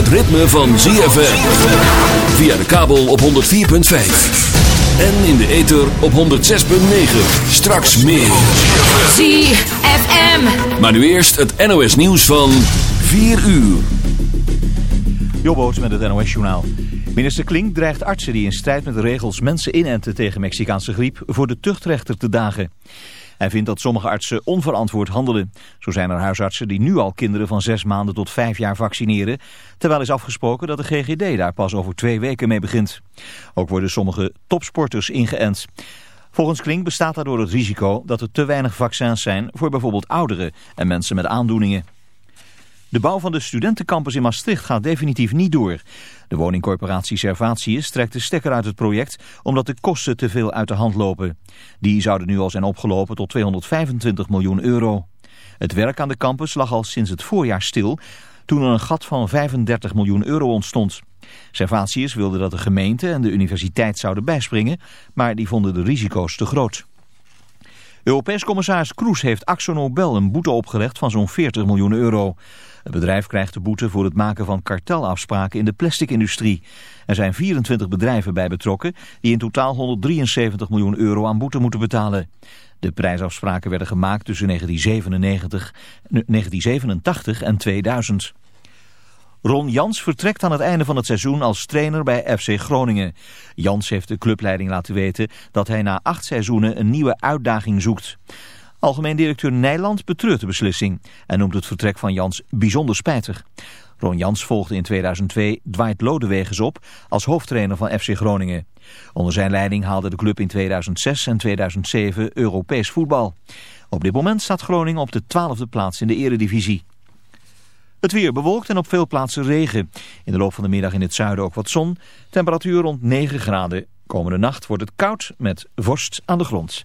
het ritme van ZFM. Via de kabel op 104.5. En in de ether op 106.9. Straks meer. ZFM. Maar nu eerst het NOS nieuws van 4 uur. Jobboots met het NOS Journaal. Minister Klink dreigt artsen die in strijd met de regels mensen inenten tegen Mexicaanse griep voor de tuchtrechter te dagen. Hij vindt dat sommige artsen onverantwoord handelen. Zo zijn er huisartsen die nu al kinderen van zes maanden tot vijf jaar vaccineren, terwijl is afgesproken dat de GGD daar pas over twee weken mee begint. Ook worden sommige topsporters ingeënt. Volgens Klink bestaat daardoor het risico dat er te weinig vaccins zijn voor bijvoorbeeld ouderen en mensen met aandoeningen. De bouw van de studentencampus in Maastricht gaat definitief niet door. De woningcorporatie Servatius trekt de stekker uit het project omdat de kosten te veel uit de hand lopen. Die zouden nu al zijn opgelopen tot 225 miljoen euro. Het werk aan de campus lag al sinds het voorjaar stil toen er een gat van 35 miljoen euro ontstond. Servatius wilde dat de gemeente en de universiteit zouden bijspringen, maar die vonden de risico's te groot. Europees commissaris Kroes heeft Axo Nobel een boete opgelegd van zo'n 40 miljoen euro. Het bedrijf krijgt de boete voor het maken van kartelafspraken in de plasticindustrie. Er zijn 24 bedrijven bij betrokken die in totaal 173 miljoen euro aan boete moeten betalen. De prijsafspraken werden gemaakt tussen 1997, 1987 en 2000. Ron Jans vertrekt aan het einde van het seizoen als trainer bij FC Groningen. Jans heeft de clubleiding laten weten dat hij na acht seizoenen een nieuwe uitdaging zoekt. Algemeen directeur Nijland betreurt de beslissing en noemt het vertrek van Jans bijzonder spijtig. Ron Jans volgde in 2002 Dwight Lodewegens op als hoofdtrainer van FC Groningen. Onder zijn leiding haalde de club in 2006 en 2007 Europees voetbal. Op dit moment staat Groningen op de twaalfde plaats in de eredivisie. Het weer bewolkt en op veel plaatsen regen. In de loop van de middag in het zuiden ook wat zon. Temperatuur rond 9 graden. Komende nacht wordt het koud met vorst aan de grond.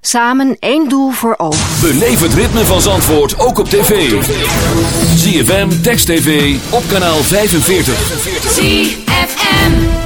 Samen één doel voor ogen. Beleef het ritme van Zandvoort ook op tv. ZFM, Text TV, op kanaal 45. ZFM.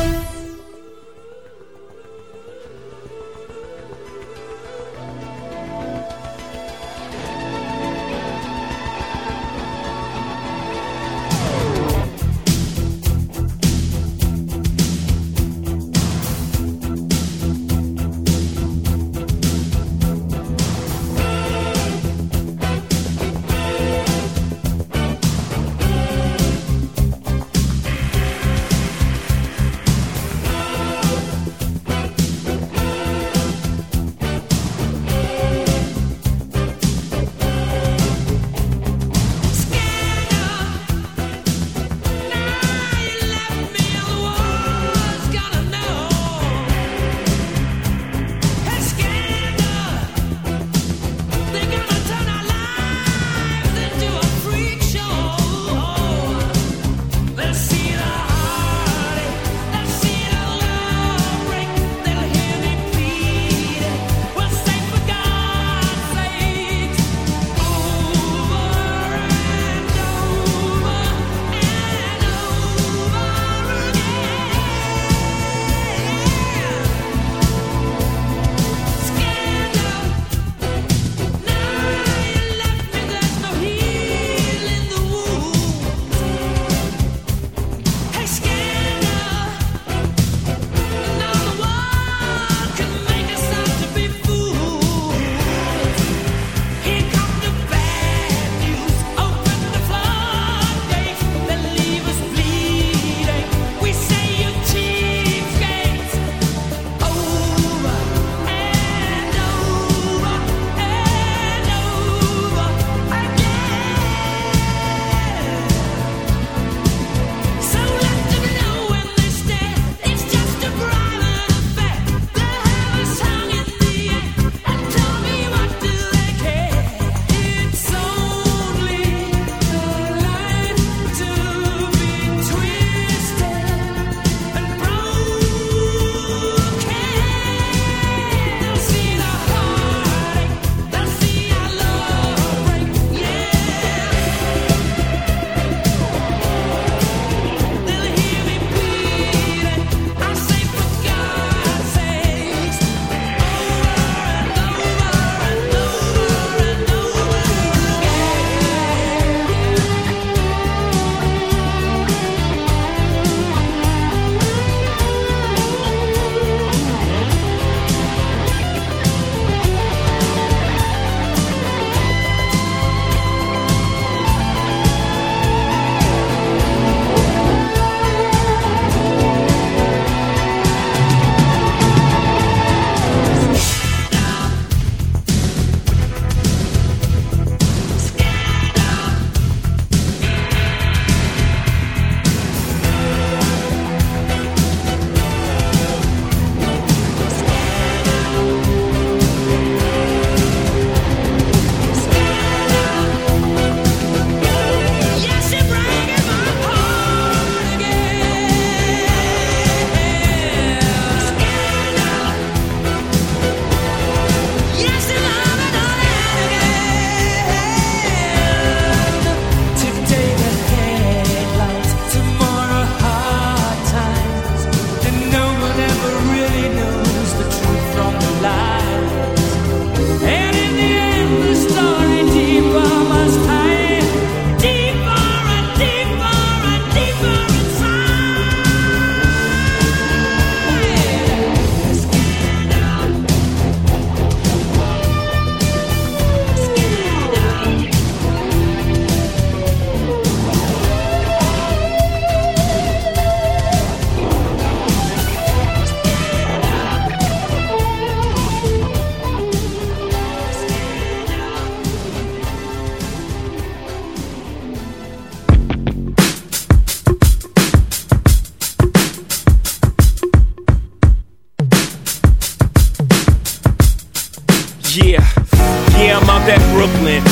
Brooklyn.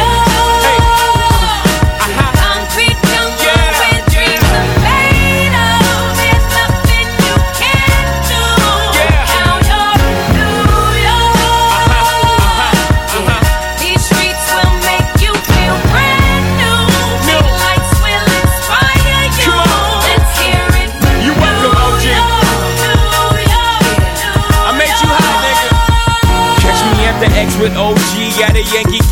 With OG at a Yankee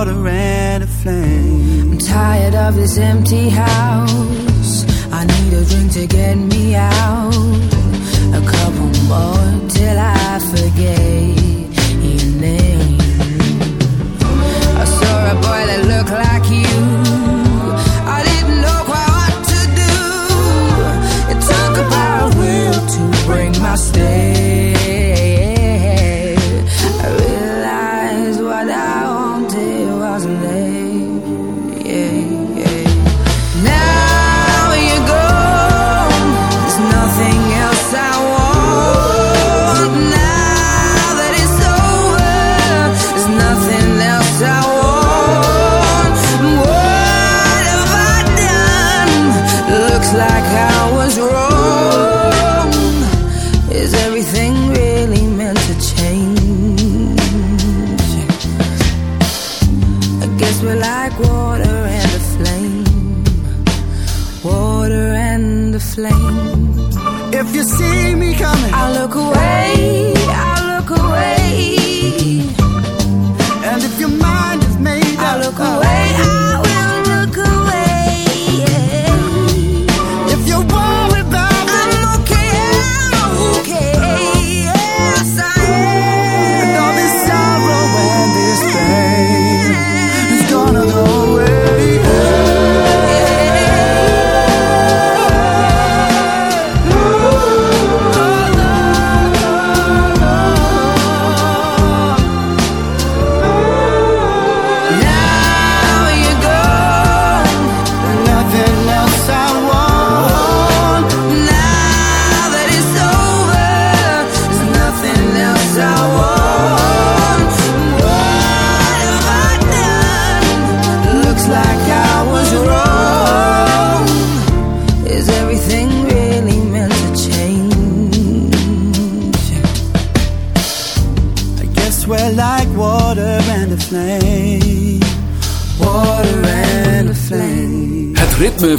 Water and a flame. I'm tired of this empty house. I need a drink to get me out. A couple more till I forget your name. I saw a boy that looked like you.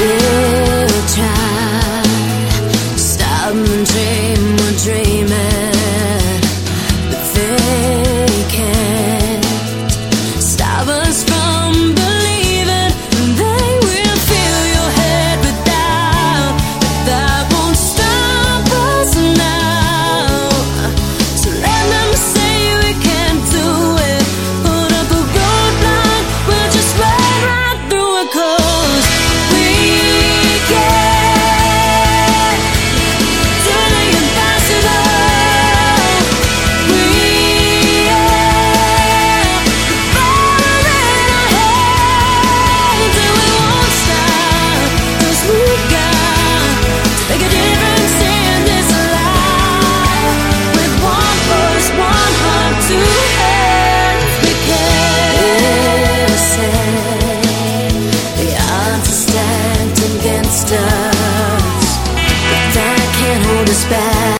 will try. Stop